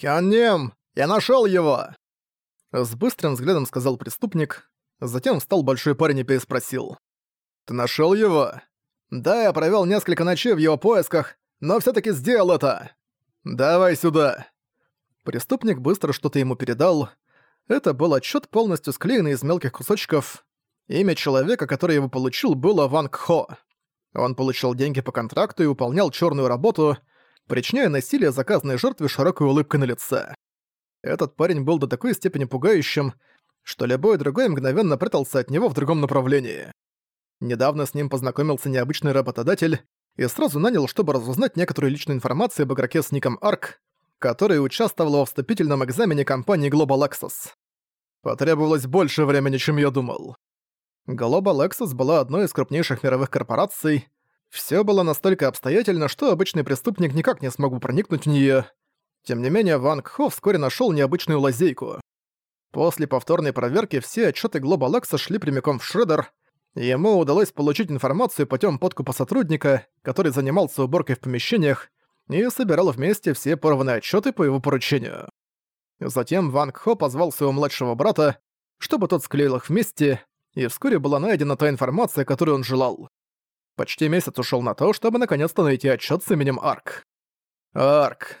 «Хённим, я нашёл его!» С быстрым взглядом сказал преступник, затем встал большой парень и переспросил. «Ты нашёл его?» «Да, я провёл несколько ночей в его поисках, но всё-таки сделал это!» «Давай сюда!» Преступник быстро что-то ему передал. Это был отчёт, полностью склеенный из мелких кусочков. Имя человека, который его получил, было Ван Кхо. Он получил деньги по контракту и выполнял черную работу, причиняя насилие заказанной жертве широкой улыбкой на лице. Этот парень был до такой степени пугающим, что любой другой мгновенно прятался от него в другом направлении. Недавно с ним познакомился необычный работодатель и сразу нанял, чтобы разузнать некоторую личную информацию об игроке с ником Арк, который участвовал во вступительном экзамене компании Global Access. Потребовалось больше времени, чем я думал. Global Access была одной из крупнейших мировых корпораций. Все было настолько обстоятельно, что обычный преступник никак не смог бы проникнуть в нее. Тем не менее, Ван Кхо вскоре нашел необычную лазейку. После повторной проверки все отчеты Access шли прямиком в Шредер. Ему удалось получить информацию путем подкупа сотрудника, который занимался уборкой в помещениях и собирал вместе все порванные отчеты по его поручению. Затем Ван Кхо позвал своего младшего брата, чтобы тот склеил их вместе, и вскоре была найдена та информация, которую он желал. Почти месяц ушел на то, чтобы наконец-то найти отчет с именем Арк. Арк.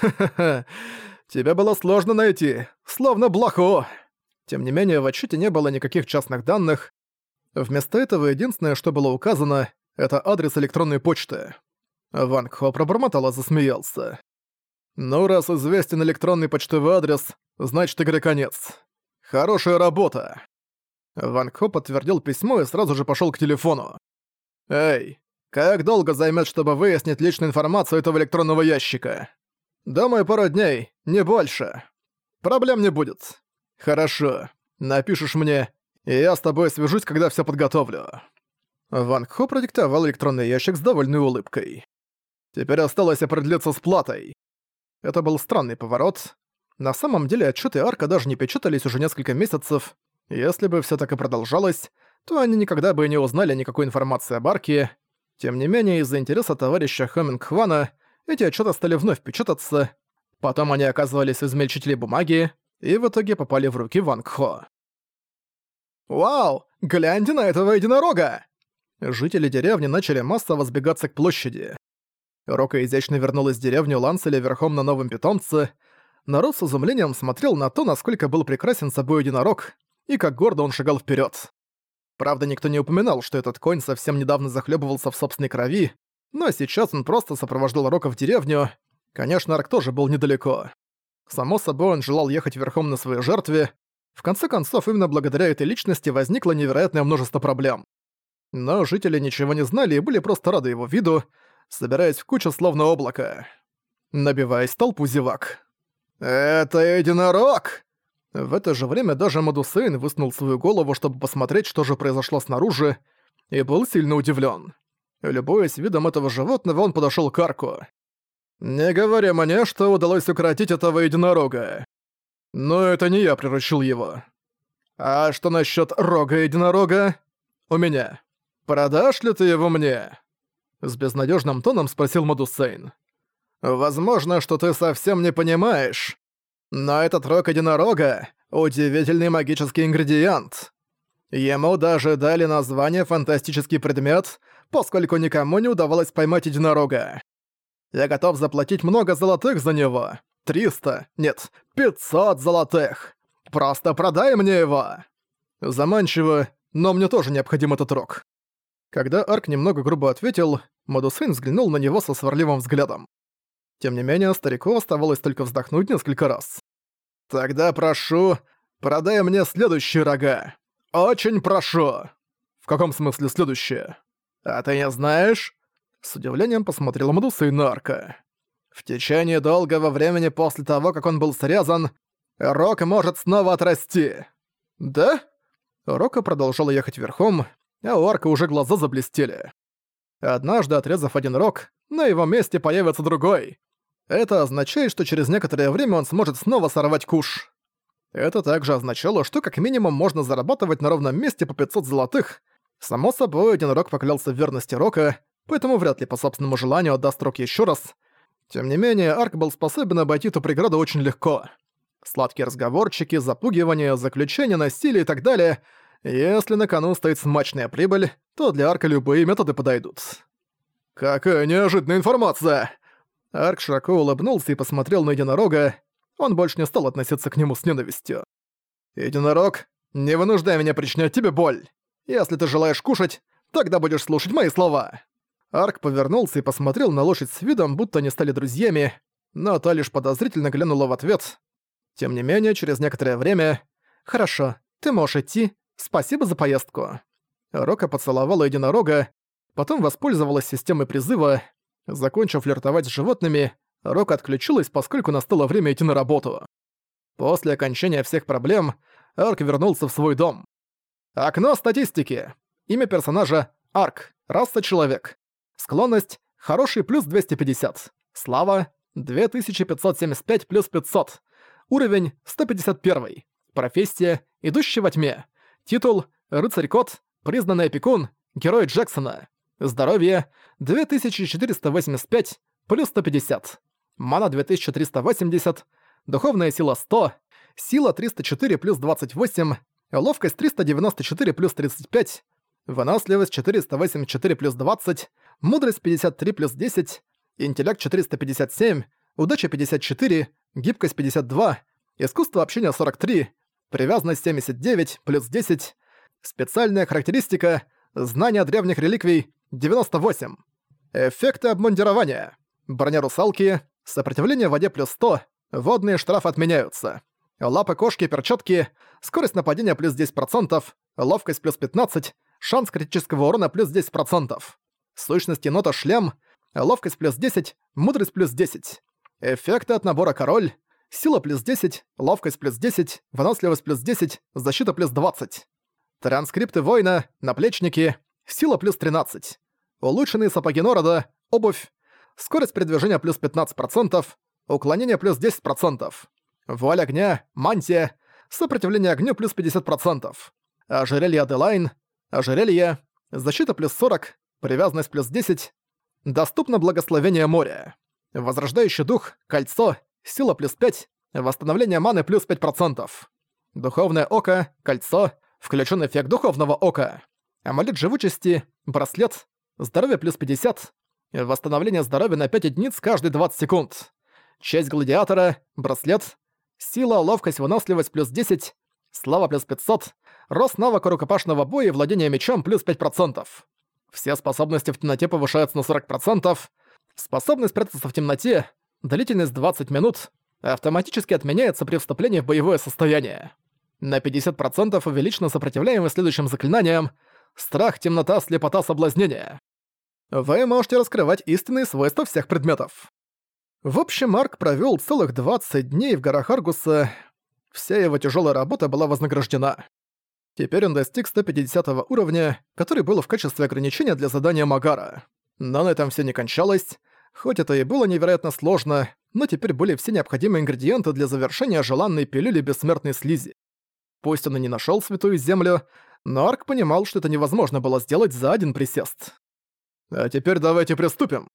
Тебя было сложно найти, словно блоху. Тем не менее, в отчете не было никаких частных данных. Вместо этого единственное, что было указано, это адрес электронной почты. Ван Кхо пробормотал и засмеялся. «Ну, раз известен электронный почтовый адрес, значит, игры конец. Хорошая работа!» Ван Хо подтвердил письмо и сразу же пошёл к телефону. «Эй, как долго займёт, чтобы выяснить личную информацию этого электронного ящика?» «Думаю, пару дней, не больше. Проблем не будет. Хорошо, напишешь мне, и я с тобой свяжусь, когда всё подготовлю». Ван Хо продиктовал электронный ящик с довольной улыбкой. Теперь осталось определиться с платой. Это был странный поворот. На самом деле отчеты Арка даже не печатались уже несколько месяцев, если бы все так и продолжалось, то они никогда бы не узнали никакой информации об Арке. Тем не менее, из-за интереса товарища Хэминг Хвана эти отчеты стали вновь печататься, потом они оказывались в измельчителе бумаги и в итоге попали в руки Ван Кхо. «Вау! Гляньте на этого единорога!» Жители деревни начали массово сбегаться к площади. Рока изящно вернулась в деревню Ланселя верхом на новом питомце. Народ с изумлением смотрел на то, насколько был прекрасен собой единорог, и как гордо он шагал вперед. Правда, никто не упоминал, что этот конь совсем недавно захлебывался в собственной крови, но сейчас он просто сопровождал Рока в деревню. Конечно, Арк тоже был недалеко. Само собой, он желал ехать верхом на своей жертве. В конце концов, именно благодаря этой личности возникло невероятное множество проблем. Но жители ничего не знали и были просто рады его виду, собираясь в кучу словно облако. Набиваясь толпу зевак. «Это единорог!» В это же время даже Мадусейн высунул свою голову, чтобы посмотреть, что же произошло снаружи, и был сильно удивлен. Любуясь видом этого животного, он подошел к арку. «Не говори мне, что удалось укротить этого единорога. Но это не я приручил его. А что насчет рога единорога? У меня. Продашь ли ты его мне?» С безнадежным тоном спросил Мадусейн. «Возможно, что ты совсем не понимаешь. Но этот рог единорога — удивительный магический ингредиент. Ему даже дали название «фантастический предмет», поскольку никому не удавалось поймать единорога. Я готов заплатить много золотых за него. 300, нет, 500 золотых. Просто продай мне его. Заманчиво, но мне тоже необходим этот рог. Когда Арк немного грубо ответил, Мадусейн взглянул на него со сварливым взглядом. Тем не менее, старику оставалось только вздохнуть несколько раз. «Тогда прошу, продай мне следующие рога. Очень прошу!» «В каком смысле следующее?» «А ты не знаешь?» С удивлением посмотрел Мадуса и Нарка. «В течение долгого времени после того, как он был срезан, Рок может снова отрасти». «Да?» Рока продолжал ехать верхом, а у Арка уже глаза заблестели. Однажды, отрезав один рог, на его месте появится другой. Это означает, что через некоторое время он сможет снова сорвать куш. Это также означало, что как минимум можно зарабатывать на ровном месте по 500 золотых. Само собой, один Рок поклялся в верности Рока, поэтому вряд ли по собственному желанию отдаст Рок еще раз. Тем не менее, Арк был способен обойти эту преграду очень легко. Сладкие разговорчики, запугивания, заключения, насилие и так далее. Если на кону стоит смачная прибыль, то для Арка любые методы подойдут. «Какая неожиданная информация!» Арк широко улыбнулся и посмотрел на единорога. Он больше не стал относиться к нему с ненавистью. «Единорог, не вынуждай меня причинять тебе боль. Если ты желаешь кушать, тогда будешь слушать мои слова». Арк повернулся и посмотрел на лошадь с видом, будто они стали друзьями, но та лишь подозрительно глянула в ответ. Тем не менее, через некоторое время... «Хорошо, ты можешь идти. Спасибо за поездку». Рока поцеловала единорога, потом воспользовалась системой призыва. Закончив флиртовать с животными, Рока отключилась, поскольку настало время идти на работу. После окончания всех проблем Арк вернулся в свой дом. Окно статистики. Имя персонажа — Арк. Раса — человек. Склонность — хороший плюс 250. Слава — 2575 плюс 500. Уровень — 151. Профессия — идущий во тьме. Титул — рыцарь-кот, признанный опекун, герой Джексона. Здоровье — 2485 плюс 150. Мана — 2380. Духовная сила — 100. Сила — 304 плюс 28. Ловкость — 394 плюс 35. Выносливость — 484 плюс 20. Мудрость — 53 плюс 10. Интеллект — 457. Удача — 54. Гибкость — 52. Искусство общения — 43. Привязанность — 79 плюс 10. Специальная характеристика — знание древних реликвий — 98. Эффекты обмундирования. Броня русалки, сопротивление в воде плюс 100, водные штрафы отменяются. Лапы кошки, перчатки, скорость нападения плюс 10%, ловкость плюс 15, шанс критического урона плюс 10%. Сущность енота шлем, ловкость плюс 10, мудрость плюс 10. Эффекты от набора король, сила плюс 10, ловкость плюс 10, выносливость плюс 10, защита плюс 20. Транскрипты воина, наплечники, сила плюс 13. Улучшенные сапоги Норода, обувь, скорость передвижения плюс 15%, уклонение плюс 10%. Вуаль огня, мантия, сопротивление огню плюс 50%. Ожерелье Аделайн, ожерелье, защита плюс 40, привязанность плюс 10. Доступно благословение моря. Возрождающий дух, кольцо, сила плюс 5, восстановление маны плюс 5%. Духовное око, кольцо, включен эффект духовного ока. Амулет живучести, браслет, здоровье плюс 50, восстановление здоровья на 5 единиц каждые 20 секунд. Часть гладиатора, браслет, Сила, ловкость, выносливость плюс 10, слава плюс 500, рост навыка рукопашного боя и владение мечом плюс 5%. Все способности в темноте повышаются на 40%, способность прятаться в темноте, длительность 20 минут, автоматически отменяется при вступлении в боевое состояние. На 50% увеличена сопротивляемость следующим заклинаниям «Страх, темнота, слепота, соблазнение». Вы можете раскрывать истинные свойства всех предметов. В общем, Марк провёл целых 20 дней в горах Аргуса. Вся его тяжёлая работа была вознаграждена. Теперь он достиг 150 уровня, который был в качестве ограничения для задания Магара. Но на этом всё не кончалось. Хоть это и было невероятно сложно, но теперь были все необходимые ингредиенты для завершения желанной пилюли бессмертной слизи. Пусть он и не нашёл Святую Землю, но Арк понимал, что это невозможно было сделать за один присест. «А теперь давайте приступим»,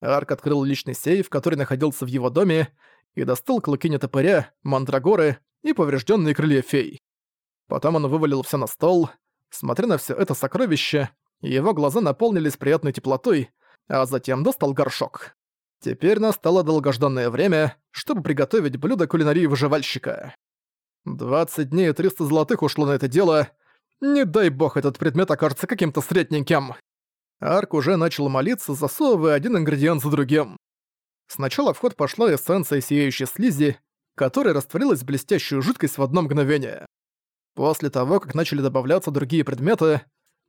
Арк открыл личный сейф, который находился в его доме, и достал клыки нетопыря, мандрагоры и поврежденные крылья фей. Потом он вывалил все на стол. Смотря на все это сокровище, его глаза наполнились приятной теплотой, а затем достал горшок. Теперь настало долгожданное время, чтобы приготовить блюдо кулинарии выживальщика. 20 дней и 300 золотых ушло на это дело. Не дай бог этот предмет окажется каким-то средненьким. Арк уже начал молиться, засовывая один ингредиент за другим. Сначала в ход пошла эссенция сияющей слизи, которая растворилась в блестящую жидкость в одно мгновение. После того, как начали добавляться другие предметы,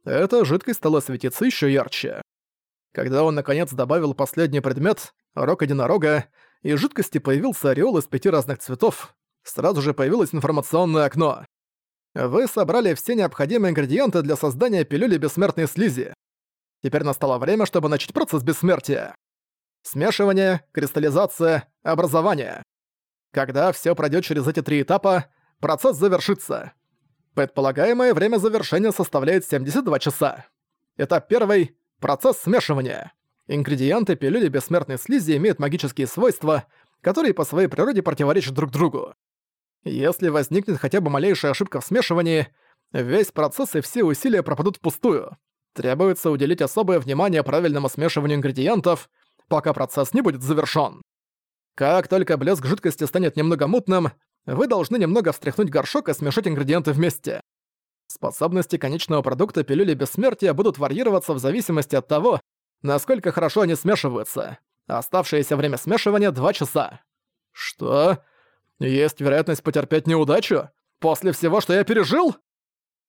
эта жидкость стала светиться еще ярче. Когда он наконец добавил последний предмет, рог единорога, из жидкости появился ореол из пяти разных цветов, сразу же появилось информационное окно. Вы собрали все необходимые ингредиенты для создания пилюли бессмертной слизи. Теперь настало время, чтобы начать процесс бессмертия. Смешивание, кристаллизация, образование. Когда все пройдет через эти три этапа, процесс завершится. Предполагаемое время завершения составляет 72 часа. Этап первый — процесс смешивания. Ингредиенты пилюли бессмертной слизи имеют магические свойства, которые по своей природе противоречат друг другу. Если возникнет хотя бы малейшая ошибка в смешивании, весь процесс и все усилия пропадут впустую. Требуется уделить особое внимание правильному смешиванию ингредиентов, пока процесс не будет завершён. Как только блеск жидкости станет немного мутным, вы должны немного встряхнуть горшок и смешать ингредиенты вместе. Способности конечного продукта пилюли бессмертия будут варьироваться в зависимости от того, насколько хорошо они смешиваются. Оставшееся время смешивания — 2 часа. Что? Есть вероятность потерпеть неудачу? После всего, что я пережил?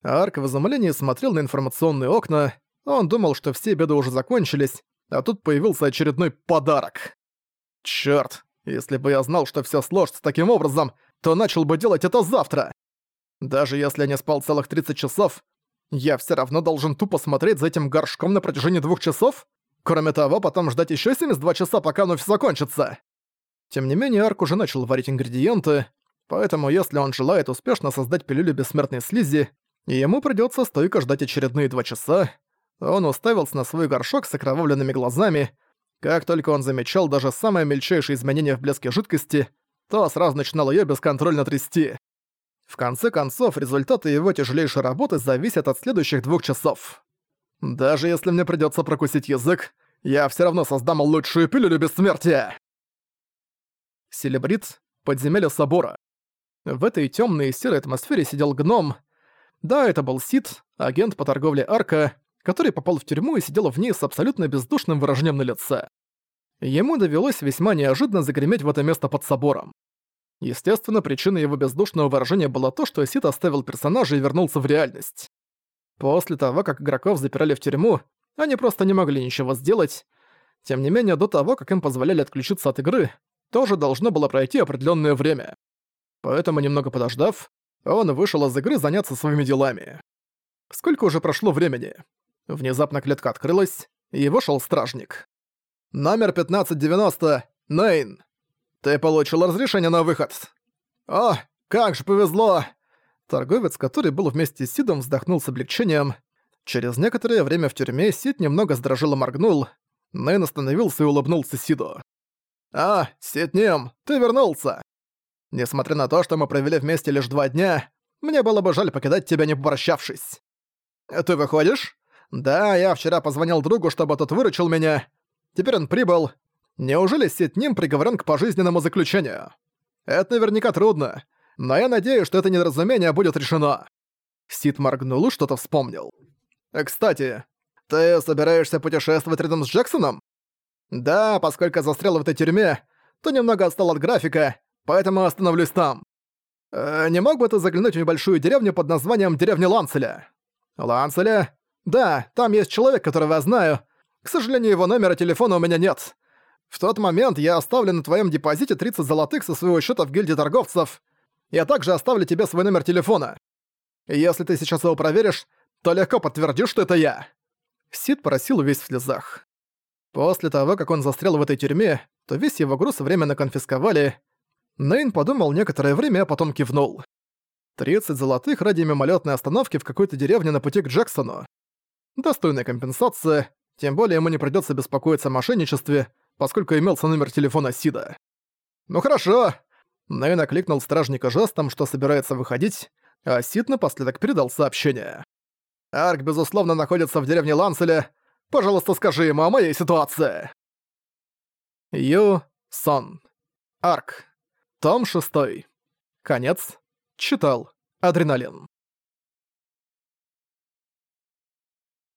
Арк в изумлении смотрел на информационные окна. Он думал, что все беды уже закончились, а тут появился очередной подарок. Чёрт, если бы я знал, что всё сложится таким образом, то начал бы делать это завтра. Даже если я не спал целых 30 часов, я всё равно должен тупо смотреть за этим горшком на протяжении двух часов? Кроме того, потом ждать ещё 72 часа, пока оно всё закончится. Тем не менее, Арк уже начал варить ингредиенты, поэтому если он желает успешно создать пилюлю бессмертной слизи, ему придётся стойко ждать очередные два часа, он уставился на свой горшок с окровавленными глазами. Как только он замечал даже самое мельчайшее изменение в блеске жидкости, то сразу начинал её бесконтрольно трясти. В конце концов, результаты его тяжелейшей работы зависят от следующих двух часов. Даже если мне придётся прокусить язык, я всё равно создам лучшую пилюлю бессмертия. Селебрит, подземелье собора. В этой тёмной и серой атмосфере сидел гном. Да, это был Сид, агент по торговле Арка, который попал в тюрьму и сидел в ней с абсолютно бездушным выражением на лице. Ему довелось весьма неожиданно загреметь в это место под собором. Естественно, причиной его бездушного выражения было то, что Сид оставил персонажа и вернулся в реальность. После того, как игроков запирали в тюрьму, они просто не могли ничего сделать. Тем не менее, до того, как им позволяли отключиться от игры, тоже должно было пройти определенное время. Поэтому, немного подождав, он вышел из игры заняться своими делами. Сколько уже прошло времени? Внезапно клетка открылась, и вышел стражник. «Номер 1590, Нейн. Ты получил разрешение на выход». «О, как же повезло!» Торговец, который был вместе с Сидом, вздохнул с облегчением. Через некоторое время в тюрьме Сид немного сдрожил и моргнул. Нейн остановился и улыбнулся Сиду. «А, Сид Нем, ты вернулся! Несмотря на то, что мы провели вместе лишь два дня, мне было бы жаль покидать тебя, не попрощавшись. Ты выходишь? Да, я вчера позвонил другу, чтобы тот выручил меня. Теперь он прибыл. Неужели Сид приговорен к пожизненному заключению? Это наверняка трудно но я надеюсь, что это недоразумение будет решено». Сид моргнул и что-то вспомнил. «Э, «Кстати, ты собираешься путешествовать рядом с Джексоном?» «Да, поскольку застрял в этой тюрьме, то немного отстал от графика, поэтому остановлюсь там. Э, не мог бы ты заглянуть в небольшую деревню под названием Деревня Ланцеля?» «Ланцеля? Да, там есть человек, которого я знаю. К сожалению, его номера телефона у меня нет. В тот момент я оставлю на твоем депозите 30 золотых со своего счета в гильдии торговцев. Я также оставлю тебе свой номер телефона. Если ты сейчас его проверишь, то легко подтвердишь, что это я». Сид просил весь в слезах. После того, как он застрял в этой тюрьме, то весь его груз временно конфисковали. Нейн подумал некоторое время, а потом кивнул. 30 золотых ради мимолетной остановки в какой-то деревне на пути к Джексону. Достойная компенсация, тем более ему не придётся беспокоиться о мошенничестве, поскольку имелся номер телефона Сида. «Ну хорошо, Нейн окликнул стражника жестом, что собирается выходить, а Сид напоследок передал сообщение. «Арк, безусловно, находится в деревне Ланселя. Пожалуйста, скажи ему о моей ситуации». Ю Сон. Арк. Том 6. Конец. Читал. Адреналин.